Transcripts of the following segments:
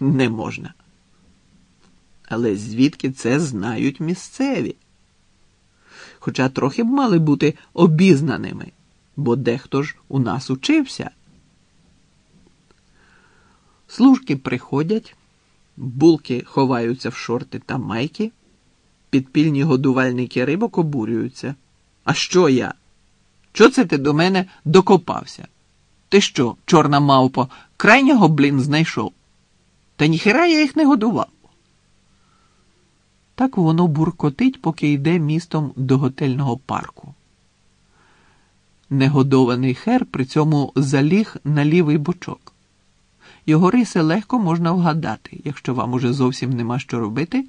не можна. Але звідки це знають місцеві? Хоча трохи б мали бути обізнаними, бо дехто ж у нас учився. Служки приходять, булки ховаються в шорти та майки, підпільні годувальники рибок обурюються. А що я? Чого це ти до мене докопався? Ти що, чорна мавпо, крайнього, блін, знайшов? Та ніхера я їх не годував. Так воно буркотить, поки йде містом до готельного парку. Негодований хер при цьому заліг на лівий бочок. Його риси легко можна вгадати, якщо вам уже зовсім нема що робити,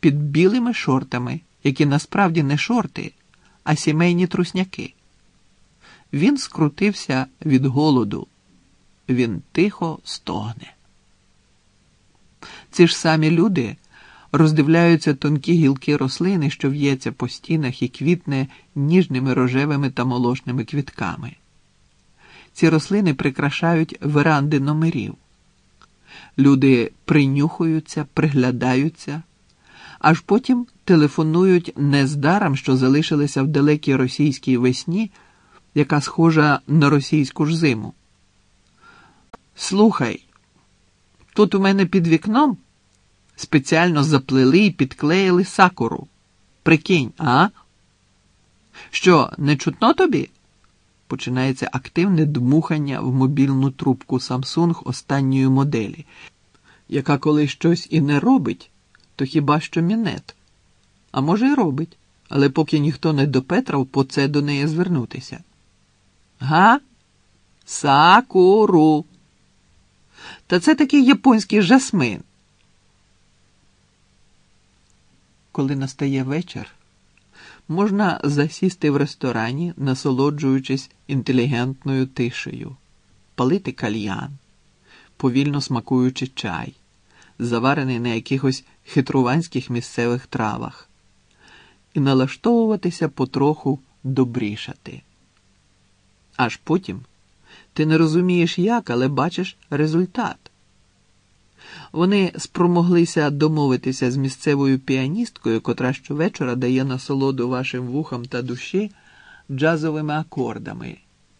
під білими шортами, які насправді не шорти, а сімейні трусняки. Він скрутився від голоду, він тихо стогне. Ці ж самі люди роздивляються тонкі гілки рослини, що в'ється по стінах і квітне ніжними рожевими та молочними квітками. Ці рослини прикрашають веранди номерів. Люди принюхуються, приглядаються, аж потім телефонують нездарам, що залишилися в далекій російській весні, яка схожа на російську ж зиму. Слухай, тут у мене під вікном спеціально заплели і підклеїли сакуру. Прикинь, а? Що, не чутно тобі? Починається активне дмухання в мобільну трубку Samsung останньої моделі, яка коли щось і не робить, то хіба що мінет. А може, й робить, але поки ніхто не допетрав, по це до неї звернутися. Га? Сакуру. Та це такий японський жасмин. Коли настає вечір, можна засісти в ресторані, насолоджуючись інтелігентною тишею, палити кальян, повільно смакуючи чай, заварений на якихось хитруванських місцевих травах, і налаштовуватися потроху добрішати. Аж потім ти не розумієш як, але бачиш результат. Вони спромоглися домовитися з місцевою піаністкою, котра щовечора дає насолоду вашим вухам та душі джазовими акордами,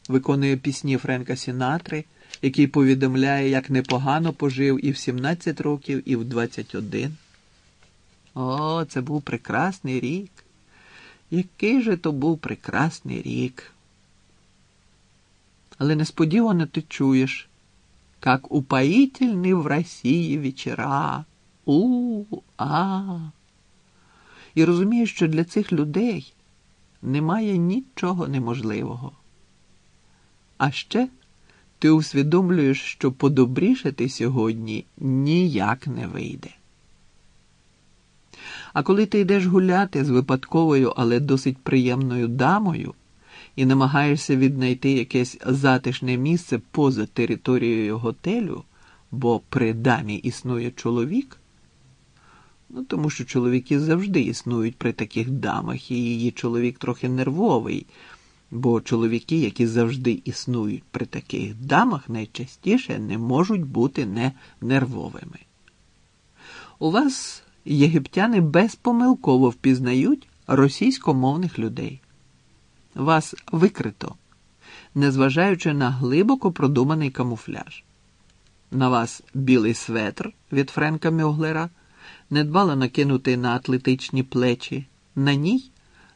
виконує пісні Френка Сінатри, який повідомляє, як непогано пожив і в 17 років, і в 21. О, це був прекрасний рік. Який же то був прекрасний рік. Але несподівано ти чуєш как упоительны в Росії вечера. У-а. І розумієш, що для цих людей немає нічого неможливого. А ще ти усвідомлюєш, що подобрішати сьогодні ніяк не вийде. А коли ти йдеш гуляти з випадковою, але досить приємною дамою і намагаєшся віднайти якесь затишне місце поза територією готелю, бо при дамі існує чоловік, ну тому що чоловіки завжди існують при таких дамах, і її чоловік трохи нервовий, бо чоловіки, які завжди існують при таких дамах, найчастіше не можуть бути не нервовими. У вас єгиптяни безпомилково впізнають російськомовних людей вас викрито, незважаючи на глибоко продуманий камуфляж. На вас білий светр від Френка Мюглера, недбало накинутий на атлетичні плечі, на ній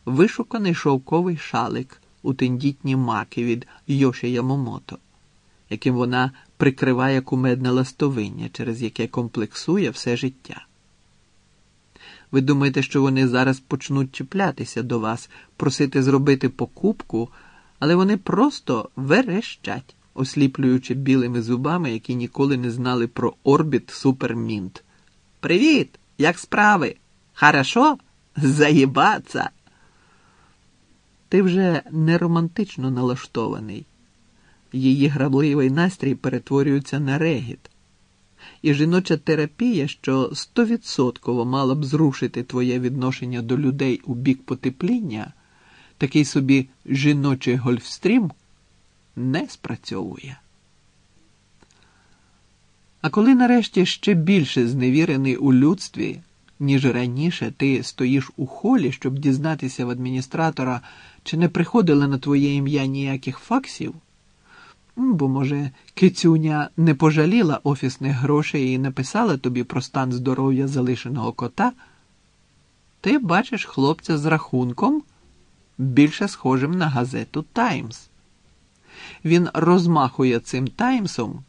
вишуканий шовковий шалик у тендітні маки від Йоші Ямомото, яким вона прикриває кумедне ластовиння, через яке комплексує все життя. Ви думаєте, що вони зараз почнуть чіплятися до вас, просити зробити покупку, але вони просто верещать, осліплюючи білими зубами, які ніколи не знали про орбіт Супермінт. Привіт! Як справи? Хорошо? Заїбаться! Ти вже не романтично налаштований. Її грабливий настрій перетворюється на регіт і жіноча терапія, що стовідсотково мала б зрушити твоє відношення до людей у бік потепління, такий собі жіночий гольфстрім не спрацьовує. А коли нарешті ще більше зневірений у людстві, ніж раніше ти стоїш у холі, щоб дізнатися в адміністратора, чи не приходили на твоє ім'я ніяких факсів, бо, може, кицюня не пожаліла офісних грошей і написала тобі про стан здоров'я залишеного кота, ти бачиш хлопця з рахунком, більше схожим на газету Таймс. Він розмахує цим Таймсом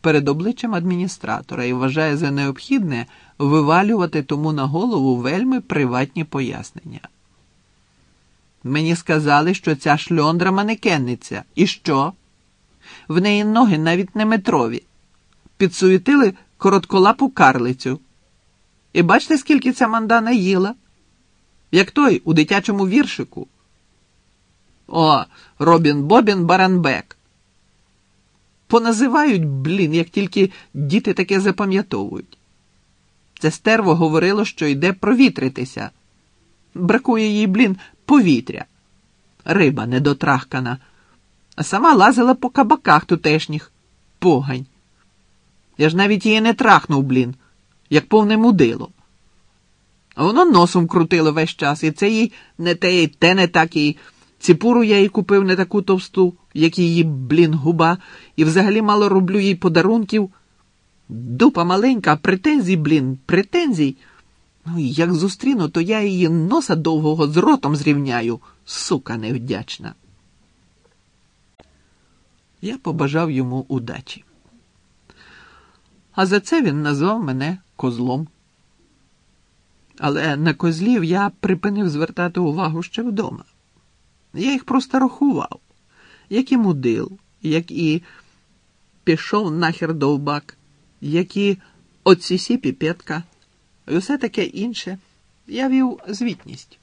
перед обличчям адміністратора і вважає за необхідне вивалювати тому на голову вельми приватні пояснення. Мені сказали, що ця шльондра манекенниця. І що? В неї ноги навіть не метрові. Підсуетили коротколапу карлицю. І бачите, скільки ця мандана їла? Як той у дитячому віршику. О, Робін Бобін Баранбек. Поназивають, блін, як тільки діти таке запам'ятовують. Це стерво говорило, що йде провітритися. Бракує їй, блін, повітря. Риба недотрахкана, а сама лазила по кабаках тутешніх. Погань. Я ж навіть її не трахнув, блін, як повне мудило. А воно носом крутило весь час, і це їй не те, і те не так, і ціпуру я їй купив не таку товсту, як її, блін, губа, і взагалі мало роблю їй подарунків. Дупа маленька, претензій, блін, претензій. Ну, як зустріну, то я її носа довгого з ротом зрівняю, сука невдячна. Я побажав йому удачі. А за це він назвав мене козлом. Але на козлів я припинив звертати увагу ще вдома. Я їх просто рахував, як і мудил, як і пішов нахер довбак, як і отсісі піпетка, і усе таке інше. Я вів звітність.